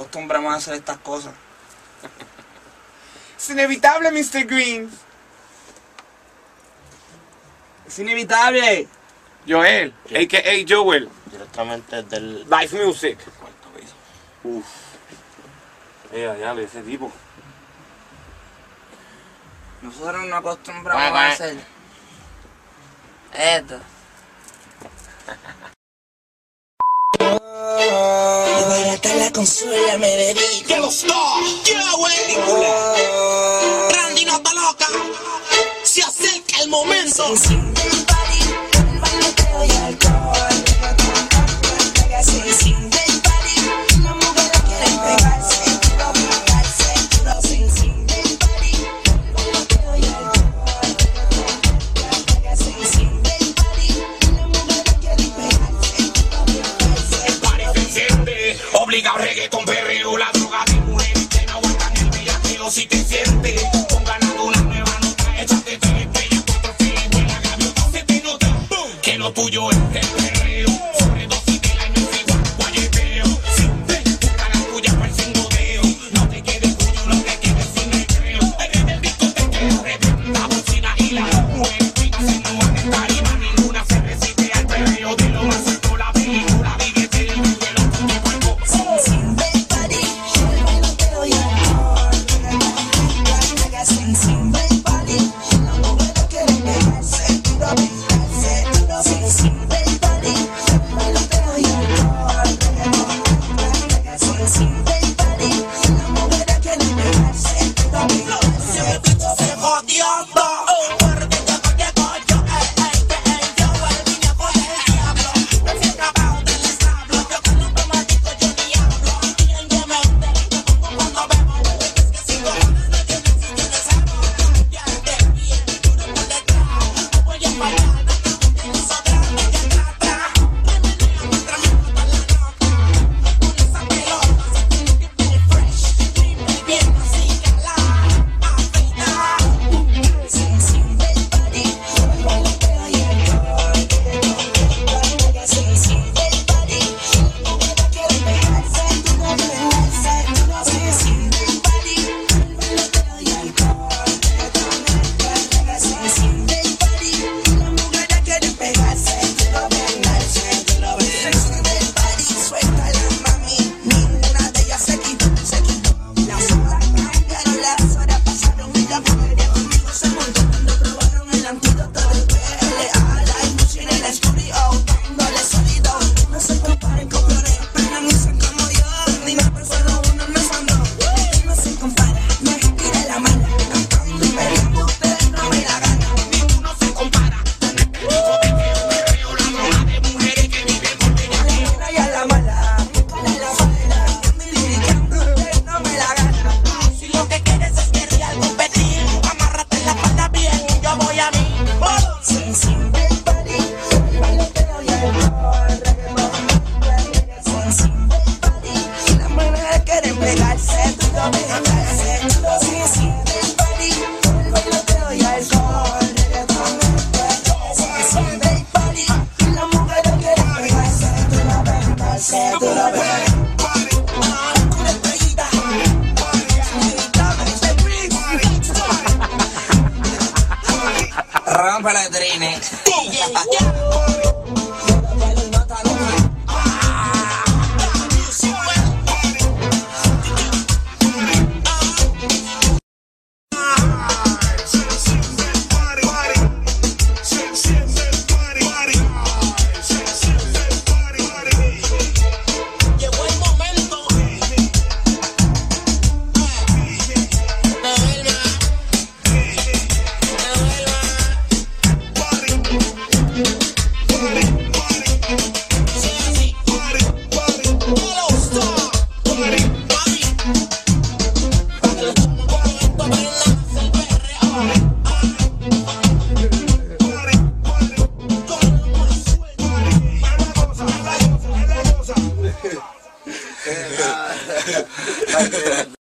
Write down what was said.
acostumbramos a hacer estas cosas. Es inevitable, Mr. Green. Es inevitable. Joel, a.k.a. Joel. Directamente del... Live Music. Cuarto piso. Uf. Eh, Mira, ya, ese tipo. Nosotros no acostumbramos a eh. hacer... Esto. Consuélame, Derico. Que los dos, yeah, wey. Randy no está loca. Se acerca el momento. tuyo es. para la trine. 確かに。